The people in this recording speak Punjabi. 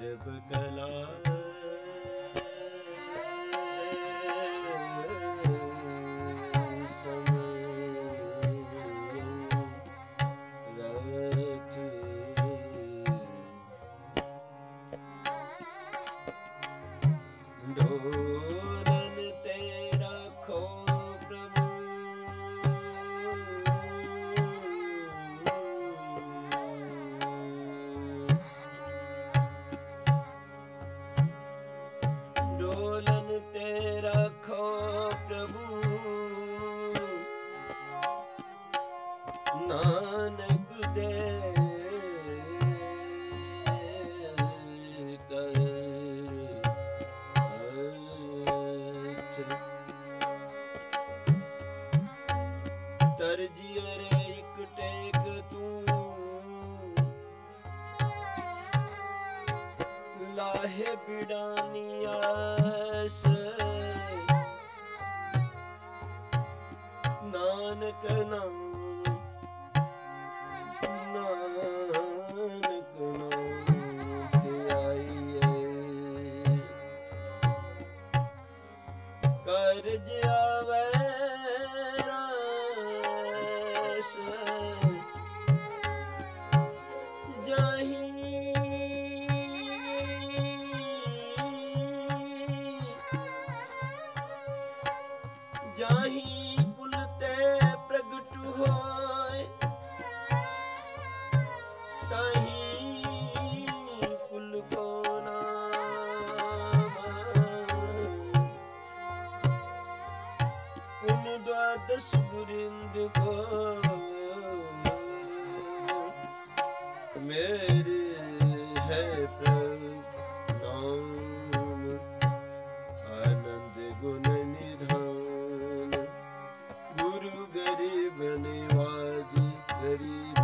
ਸਰਬ ਕਲਾ ਤੇ ਰੱਖੋ ਪ੍ਰਭੂ। ਨਾਨਕ ਦੇ ਇਹ ਬਿਡਾਨੀ ਆਸ ਨਾਨਕ ਨਾਮ ਕਰ ਜਿਆ Ready.